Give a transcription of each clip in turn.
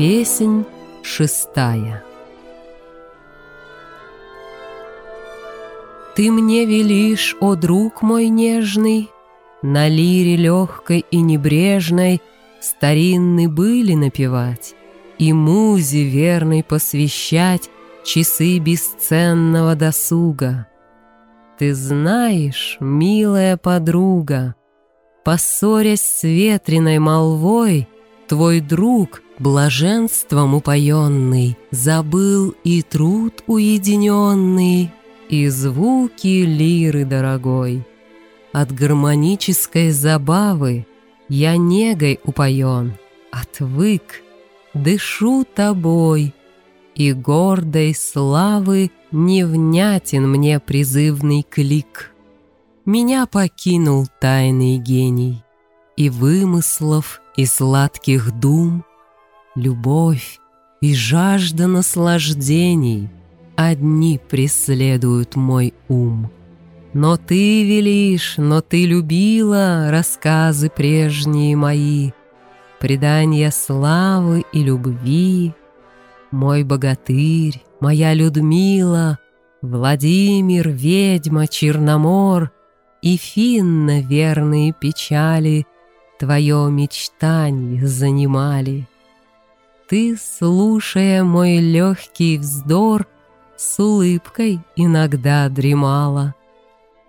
Песнь шестая Ты мне велишь, о друг мой нежный, На лире легкой и небрежной Старинны были напевать, И музе верной посвящать Часы бесценного досуга. Ты знаешь, милая подруга, Поссорясь с ветреной молвой, Твой друг, блаженством упоенный, Забыл и труд уединенный, И звуки лиры дорогой. От гармонической забавы Я негой упоен, отвык, Дышу тобой, и гордой славы Невнятен мне призывный клик. Меня покинул тайный гений, И вымыслов и сладких дум, Любовь и жажда наслаждений Одни преследуют мой ум. Но ты велишь, но ты любила Рассказы прежние мои, Предания славы и любви, Мой богатырь, моя Людмила, Владимир, ведьма, Черномор И Финна верные печали Твое мечтанье занимали. Ты, слушая мой легкий вздор, С улыбкой иногда дремала,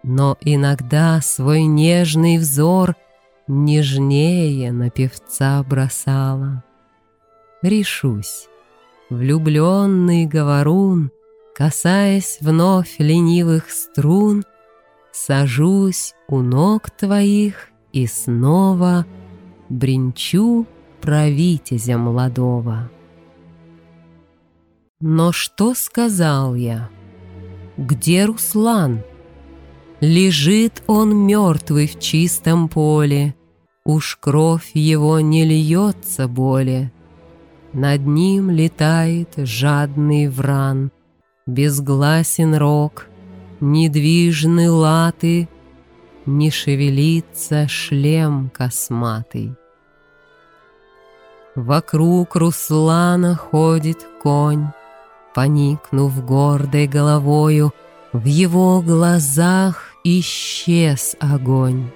Но иногда свой нежный взор Нежнее на певца бросала. Решусь, влюбленный говорун, Касаясь вновь ленивых струн, Сажусь у ног твоих и снова бренчу про витязя молодого. Но что сказал я? Где Руслан? Лежит он мертвый в чистом поле, Уж кровь его не льется более. Над ним летает жадный вран, Безгласен рог, недвижны латы — не шевелится шлем косматый. Вокруг Руслана ходит конь, Поникнув гордой головою, В его глазах исчез огонь.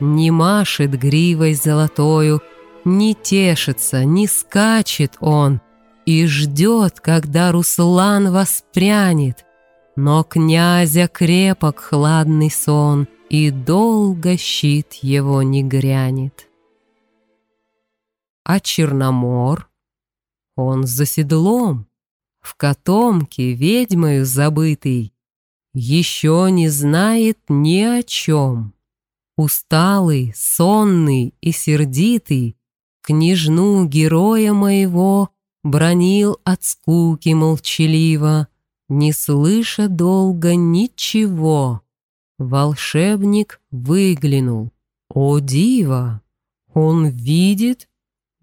Не машет гривой золотою, Не тешится, не скачет он И ждет, когда Руслан воспрянет, Но князя крепок хладный сон — и долго щит его не грянет. А Черномор, он за седлом, в котомке ведьмою забытый, еще не знает ни о чем. Усталый, сонный и сердитый, княжну героя моего бронил от скуки молчаливо, не слыша долго ничего. Волшебник выглянул. О, диво! Он видит,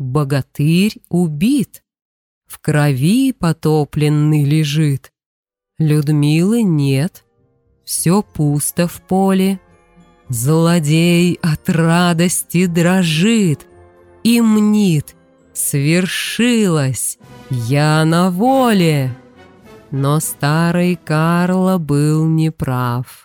богатырь убит, В крови потопленный лежит. Людмилы нет, все пусто в поле. Злодей от радости дрожит И мнит, свершилось, я на воле. Но старый Карло был неправ.